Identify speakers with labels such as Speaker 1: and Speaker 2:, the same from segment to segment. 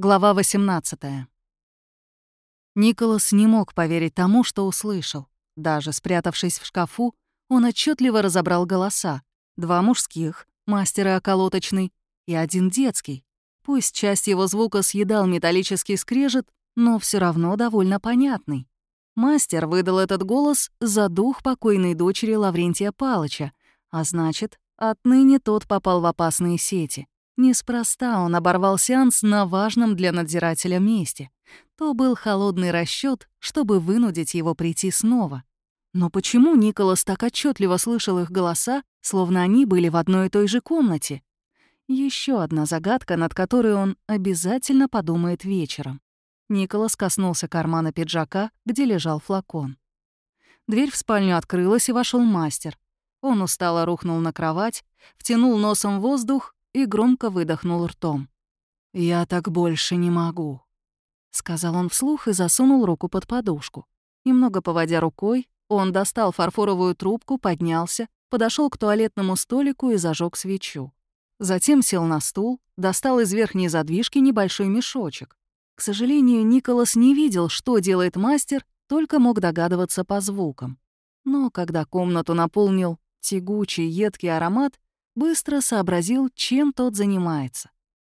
Speaker 1: Глава 18. Николас не мог поверить тому, что услышал. Даже спрятавшись в шкафу, он отчетливо разобрал голоса. Два мужских, мастера околоточный, и один детский. Пусть часть его звука съедал металлический скрежет, но все равно довольно понятный. Мастер выдал этот голос за дух покойной дочери Лаврентия Палыча, а значит, отныне тот попал в опасные сети. Неспроста он оборвал сеанс на важном для надзирателя месте. То был холодный расчет, чтобы вынудить его прийти снова. Но почему Николас так отчетливо слышал их голоса, словно они были в одной и той же комнате? Еще одна загадка, над которой он обязательно подумает вечером. Николас коснулся кармана пиджака, где лежал флакон. Дверь в спальню открылась, и вошел мастер. Он устало рухнул на кровать, втянул носом воздух и громко выдохнул ртом. «Я так больше не могу», — сказал он вслух и засунул руку под подушку. Немного поводя рукой, он достал фарфоровую трубку, поднялся, подошел к туалетному столику и зажег свечу. Затем сел на стул, достал из верхней задвижки небольшой мешочек. К сожалению, Николас не видел, что делает мастер, только мог догадываться по звукам. Но когда комнату наполнил тягучий, едкий аромат, быстро сообразил, чем тот занимается.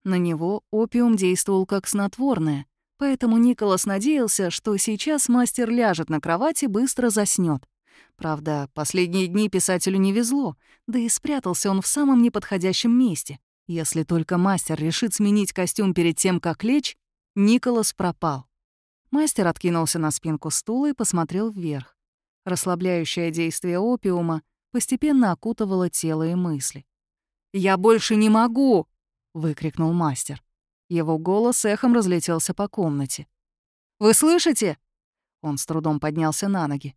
Speaker 1: На него опиум действовал как снотворное, поэтому Николас надеялся, что сейчас мастер ляжет на кровати и быстро заснет. Правда, последние дни писателю не везло, да и спрятался он в самом неподходящем месте. Если только мастер решит сменить костюм перед тем, как лечь, Николас пропал. Мастер откинулся на спинку стула и посмотрел вверх. Расслабляющее действие опиума постепенно окутывало тело и мысли. «Я больше не могу!» — выкрикнул мастер. Его голос эхом разлетелся по комнате. «Вы слышите?» Он с трудом поднялся на ноги.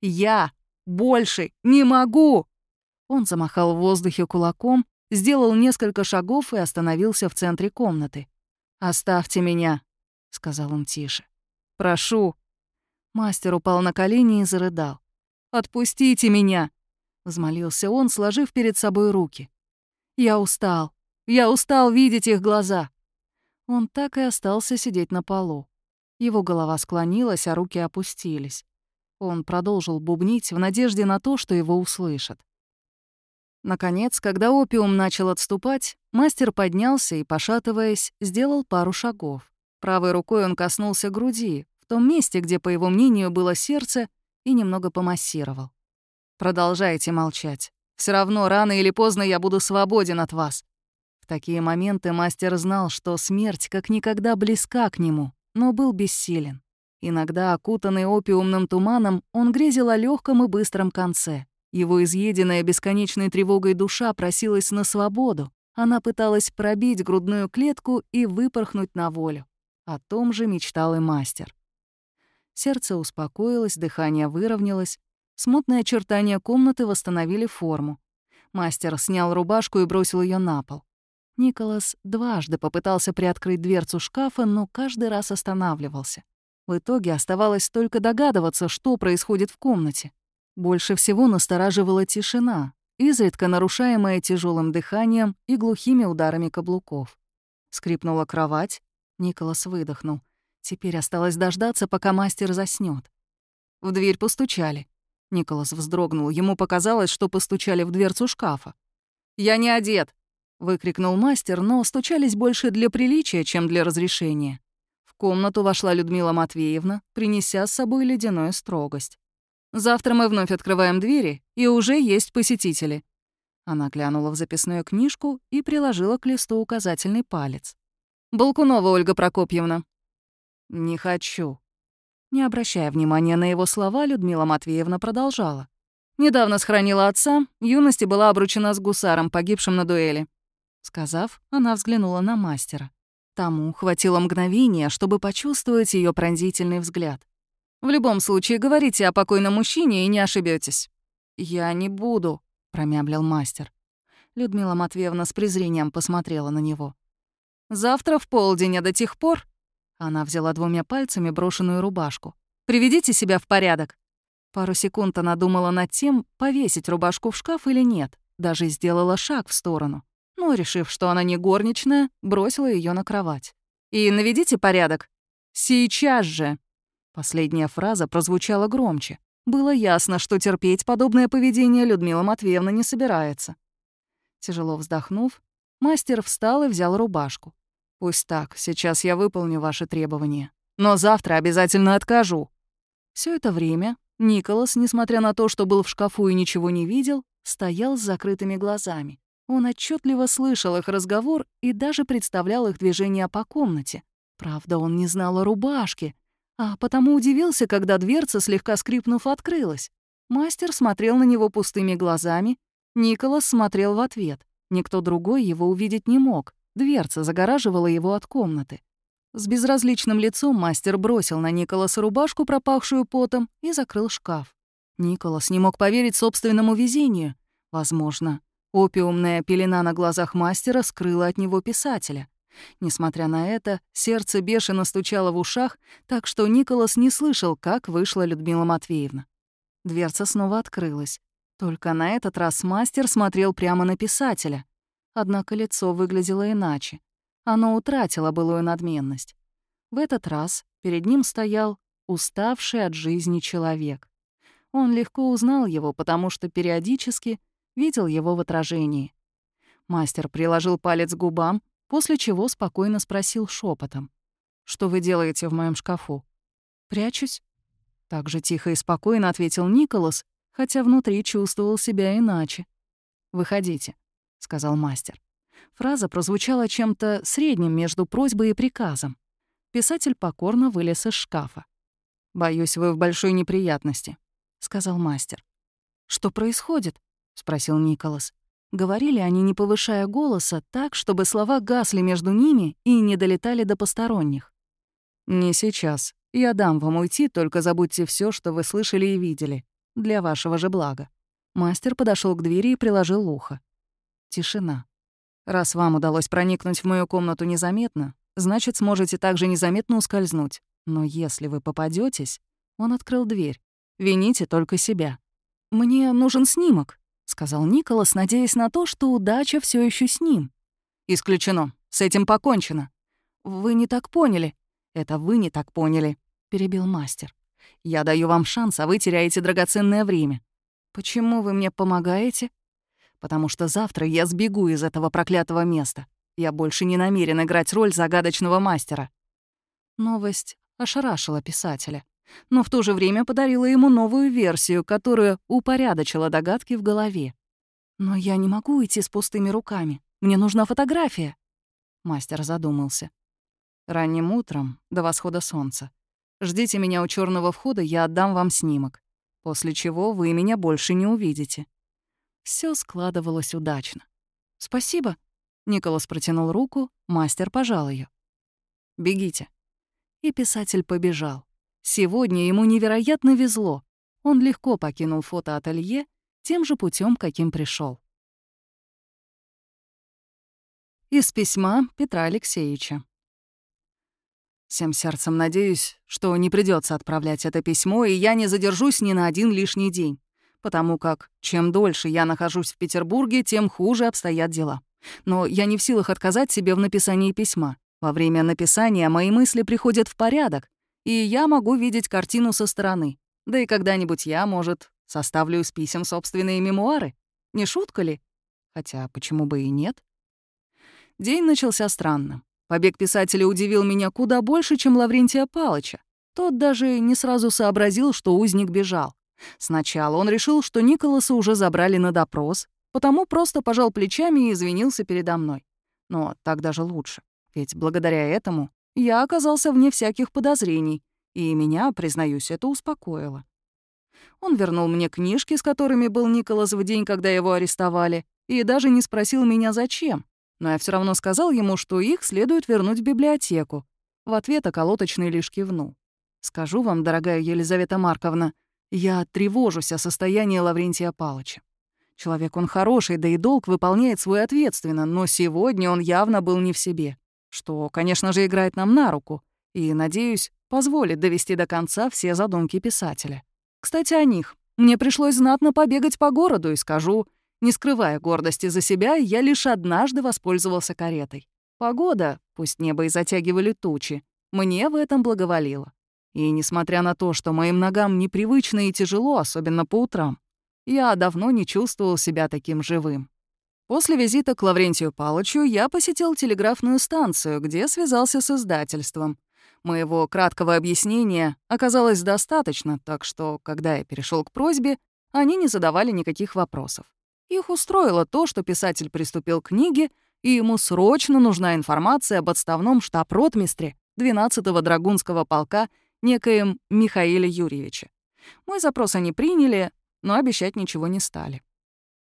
Speaker 1: «Я больше не могу!» Он замахал в воздухе кулаком, сделал несколько шагов и остановился в центре комнаты. «Оставьте меня», — сказал он тише. «Прошу». Мастер упал на колени и зарыдал. «Отпустите меня!» — взмолился он, сложив перед собой руки. Я устал. Я устал видеть их глаза. Он так и остался сидеть на полу. Его голова склонилась, а руки опустились. Он продолжил бубнить в надежде на то, что его услышат. Наконец, когда опиум начал отступать, мастер поднялся и, пошатываясь, сделал пару шагов. Правой рукой он коснулся груди, в том месте, где, по его мнению, было сердце, и немного помассировал. «Продолжайте молчать. Все равно рано или поздно я буду свободен от вас». В такие моменты мастер знал, что смерть как никогда близка к нему, но был бессилен. Иногда, окутанный опиумным туманом, он грезил о легком и быстром конце. Его изъеденная бесконечной тревогой душа просилась на свободу. Она пыталась пробить грудную клетку и выпорхнуть на волю. О том же мечтал и мастер. Сердце успокоилось, дыхание выровнялось, Смутные очертания комнаты восстановили форму. Мастер снял рубашку и бросил ее на пол. Николас дважды попытался приоткрыть дверцу шкафа, но каждый раз останавливался. В итоге оставалось только догадываться, что происходит в комнате. Больше всего настораживала тишина, изредка нарушаемая тяжелым дыханием и глухими ударами каблуков. Скрипнула кровать. Николас выдохнул. Теперь осталось дождаться, пока мастер заснет. В дверь постучали. Николас вздрогнул. Ему показалось, что постучали в дверцу шкафа. «Я не одет!» — выкрикнул мастер, но стучались больше для приличия, чем для разрешения. В комнату вошла Людмила Матвеевна, принеся с собой ледяную строгость. «Завтра мы вновь открываем двери, и уже есть посетители». Она глянула в записную книжку и приложила к листу указательный палец. «Балкунова Ольга Прокопьевна». «Не хочу», не обращая внимания на его слова, Людмила Матвеевна продолжала. «Недавно схоронила отца, юности была обручена с гусаром, погибшим на дуэли». Сказав, она взглянула на мастера. Тому хватило мгновения, чтобы почувствовать ее пронзительный взгляд. «В любом случае, говорите о покойном мужчине и не ошибетесь. «Я не буду», — промямлил мастер. Людмила Матвеевна с презрением посмотрела на него. «Завтра в полдень, а до тех пор она взяла двумя пальцами брошенную рубашку. «Приведите себя в порядок». Пару секунд она думала над тем, повесить рубашку в шкаф или нет. Даже сделала шаг в сторону. Но, решив, что она не горничная, бросила ее на кровать. И наведите порядок. Сейчас же!» Последняя фраза прозвучала громче. Было ясно, что терпеть подобное поведение Людмила Матвеевна не собирается. Тяжело вздохнув, мастер встал и взял рубашку. «Пусть так, сейчас я выполню ваши требования. Но завтра обязательно откажу». Все это время Николас, несмотря на то, что был в шкафу и ничего не видел, стоял с закрытыми глазами. Он отчетливо слышал их разговор и даже представлял их движения по комнате. Правда, он не знал о рубашке, а потому удивился, когда дверца, слегка скрипнув, открылась. Мастер смотрел на него пустыми глазами, Николас смотрел в ответ. Никто другой его увидеть не мог. Дверца загораживала его от комнаты. С безразличным лицом мастер бросил на Николаса рубашку, пропахшую потом, и закрыл шкаф. Николас не мог поверить собственному везению. Возможно, опиумная пелена на глазах мастера скрыла от него писателя. Несмотря на это, сердце бешено стучало в ушах, так что Николас не слышал, как вышла Людмила Матвеевна. Дверца снова открылась. Только на этот раз мастер смотрел прямо на писателя. Однако лицо выглядело иначе. Оно утратило былую надменность. В этот раз перед ним стоял уставший от жизни человек. Он легко узнал его, потому что периодически видел его в отражении. Мастер приложил палец к губам, после чего спокойно спросил шепотом: «Что вы делаете в моем шкафу?» «Прячусь». Так же тихо и спокойно ответил Николас, хотя внутри чувствовал себя иначе. «Выходите», — сказал мастер. Фраза прозвучала чем-то средним между просьбой и приказом. Писатель покорно вылез из шкафа. «Боюсь, вы в большой неприятности», — сказал мастер. «Что происходит?» — спросил Николас. Говорили они, не повышая голоса, так, чтобы слова гасли между ними и не долетали до посторонних. «Не сейчас. Я дам вам уйти, только забудьте все, что вы слышали и видели. Для вашего же блага». Мастер подошел к двери и приложил ухо. Тишина. «Раз вам удалось проникнуть в мою комнату незаметно, значит, сможете также незаметно ускользнуть. Но если вы попадетесь, Он открыл дверь. «Вините только себя». «Мне нужен снимок», — сказал Николас, надеясь на то, что удача все еще с ним. «Исключено. С этим покончено». «Вы не так поняли». «Это вы не так поняли», — перебил мастер. Я даю вам шанс, а вы теряете драгоценное время. Почему вы мне помогаете? Потому что завтра я сбегу из этого проклятого места. Я больше не намерен играть роль загадочного мастера. Новость ошарашила писателя, но в то же время подарила ему новую версию, которая упорядочила догадки в голове. «Но я не могу идти с пустыми руками. Мне нужна фотография». Мастер задумался. Ранним утром, до восхода солнца, Ждите меня у черного входа, я отдам вам снимок. После чего вы меня больше не увидите». Все складывалось удачно. «Спасибо». Николас протянул руку, мастер пожал ее. «Бегите». И писатель побежал. Сегодня ему невероятно везло. Он легко покинул фотоателье тем же путем, каким пришел. Из письма Петра Алексеевича. Всем сердцем надеюсь, что не придется отправлять это письмо, и я не задержусь ни на один лишний день, потому как чем дольше я нахожусь в Петербурге, тем хуже обстоят дела. Но я не в силах отказать себе в написании письма. Во время написания мои мысли приходят в порядок, и я могу видеть картину со стороны. Да и когда-нибудь я, может, составлю из писем собственные мемуары. Не шутка ли? Хотя почему бы и нет? День начался странно. Побег писателя удивил меня куда больше, чем Лаврентия Палыча. Тот даже не сразу сообразил, что узник бежал. Сначала он решил, что Николаса уже забрали на допрос, потому просто пожал плечами и извинился передо мной. Но так даже лучше, ведь благодаря этому я оказался вне всяких подозрений, и меня, признаюсь, это успокоило. Он вернул мне книжки, с которыми был Николас в день, когда его арестовали, и даже не спросил меня, зачем но я все равно сказал ему, что их следует вернуть в библиотеку. В ответ околоточный лишь кивнул. «Скажу вам, дорогая Елизавета Марковна, я тревожусь о состоянии Лаврентия Палыча. Человек он хороший, да и долг выполняет свой ответственно, но сегодня он явно был не в себе, что, конечно же, играет нам на руку, и, надеюсь, позволит довести до конца все задумки писателя. Кстати, о них. Мне пришлось знатно побегать по городу, и скажу, не скрывая гордости за себя, я лишь однажды воспользовался каретой. Погода, пусть небо и затягивали тучи, мне в этом благоволило. И несмотря на то, что моим ногам непривычно и тяжело, особенно по утрам, я давно не чувствовал себя таким живым. После визита к Лаврентию Палычу я посетил телеграфную станцию, где связался с издательством. Моего краткого объяснения оказалось достаточно, так что, когда я перешел к просьбе, они не задавали никаких вопросов. Их устроило то, что писатель приступил к книге, и ему срочно нужна информация об отставном штаб-ротмистре 12-го Драгунского полка некоем Михаиле Юрьевиче. Мой запрос они приняли, но обещать ничего не стали.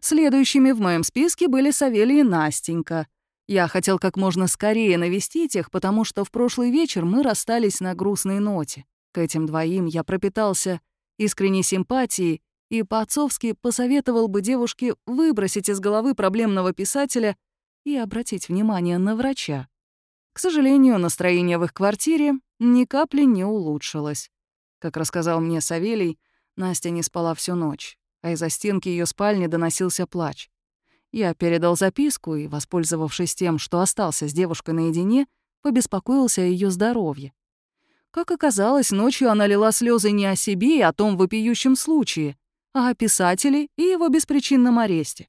Speaker 1: Следующими в моем списке были Савелий и Настенька. Я хотел как можно скорее навестить их, потому что в прошлый вечер мы расстались на грустной ноте. К этим двоим я пропитался искренней симпатией и по-отцовски посоветовал бы девушке выбросить из головы проблемного писателя и обратить внимание на врача. К сожалению, настроение в их квартире ни капли не улучшилось. Как рассказал мне Савелий, Настя не спала всю ночь а из-за стенки ее спальни доносился плач. Я передал записку и, воспользовавшись тем, что остался с девушкой наедине, побеспокоился о ее здоровье. Как оказалось, ночью она лила слезы не о себе и о том вопиющем случае, а о писателе и его беспричинном аресте.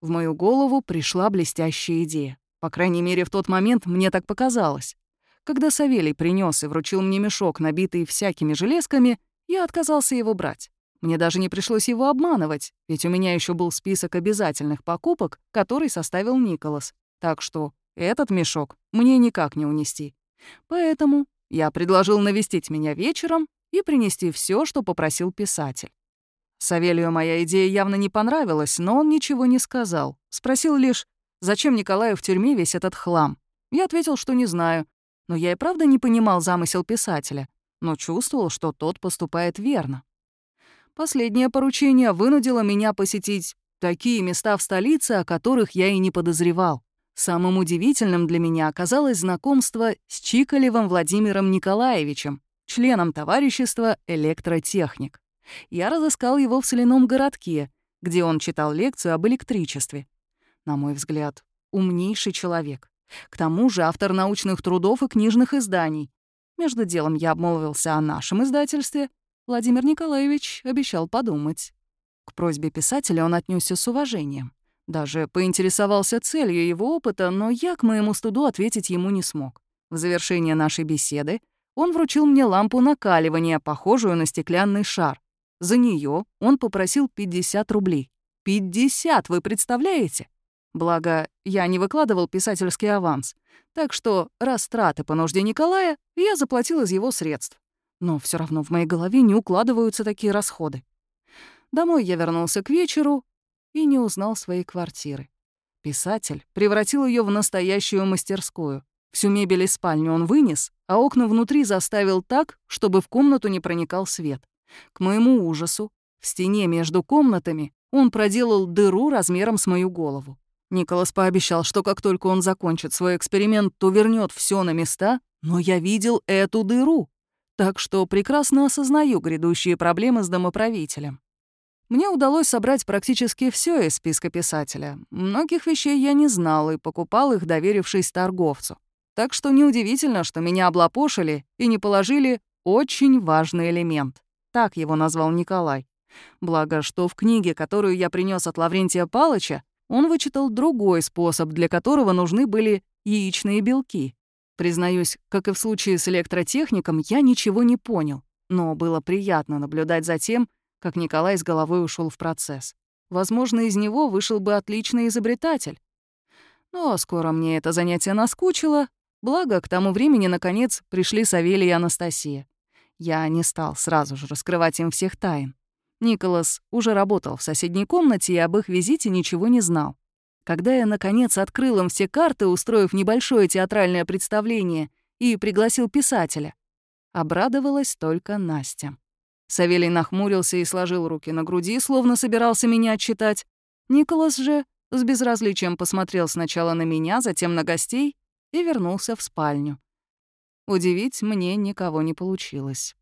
Speaker 1: В мою голову пришла блестящая идея. По крайней мере, в тот момент мне так показалось. Когда Савелий принес и вручил мне мешок, набитый всякими железками, я отказался его брать. Мне даже не пришлось его обманывать, ведь у меня еще был список обязательных покупок, который составил Николас. Так что этот мешок мне никак не унести. Поэтому я предложил навестить меня вечером и принести все, что попросил писатель. Савелию моя идея явно не понравилась, но он ничего не сказал. Спросил лишь, зачем Николаю в тюрьме весь этот хлам. Я ответил, что не знаю. Но я и правда не понимал замысел писателя, но чувствовал, что тот поступает верно. Последнее поручение вынудило меня посетить такие места в столице, о которых я и не подозревал. Самым удивительным для меня оказалось знакомство с Чикалевым Владимиром Николаевичем, членом товарищества «Электротехник». Я разыскал его в соляном городке, где он читал лекцию об электричестве. На мой взгляд, умнейший человек. К тому же автор научных трудов и книжных изданий. Между делом я обмолвился о нашем издательстве, Владимир Николаевич обещал подумать. К просьбе писателя он отнесся с уважением. Даже поинтересовался целью его опыта, но я к моему студу ответить ему не смог. В завершение нашей беседы он вручил мне лампу накаливания, похожую на стеклянный шар. За нее он попросил 50 рублей. 50, вы представляете? Благо, я не выкладывал писательский аванс, так что растраты по нужде Николая я заплатил из его средств. Но все равно в моей голове не укладываются такие расходы. Домой я вернулся к вечеру и не узнал своей квартиры. Писатель превратил ее в настоящую мастерскую. Всю мебель из спальни он вынес, а окна внутри заставил так, чтобы в комнату не проникал свет. К моему ужасу, в стене между комнатами он проделал дыру размером с мою голову. Николас пообещал, что как только он закончит свой эксперимент, то вернет все на места, но я видел эту дыру так что прекрасно осознаю грядущие проблемы с домоправителем. Мне удалось собрать практически все из списка писателя. Многих вещей я не знал и покупал их, доверившись торговцу. Так что неудивительно, что меня облапошили и не положили очень важный элемент. Так его назвал Николай. Благо, что в книге, которую я принес от Лаврентия Палыча, он вычитал другой способ, для которого нужны были яичные белки. Признаюсь, как и в случае с электротехником, я ничего не понял, но было приятно наблюдать за тем, как Николай с головой ушел в процесс. Возможно, из него вышел бы отличный изобретатель. Но скоро мне это занятие наскучило, благо к тому времени, наконец, пришли Савелий и Анастасия. Я не стал сразу же раскрывать им всех тайн. Николас уже работал в соседней комнате и об их визите ничего не знал. Когда я, наконец, открыл им все карты, устроив небольшое театральное представление, и пригласил писателя, обрадовалась только Настя. Савелий нахмурился и сложил руки на груди, словно собирался меня отчитать. Николас же с безразличием посмотрел сначала на меня, затем на гостей и вернулся в спальню. Удивить мне никого не получилось.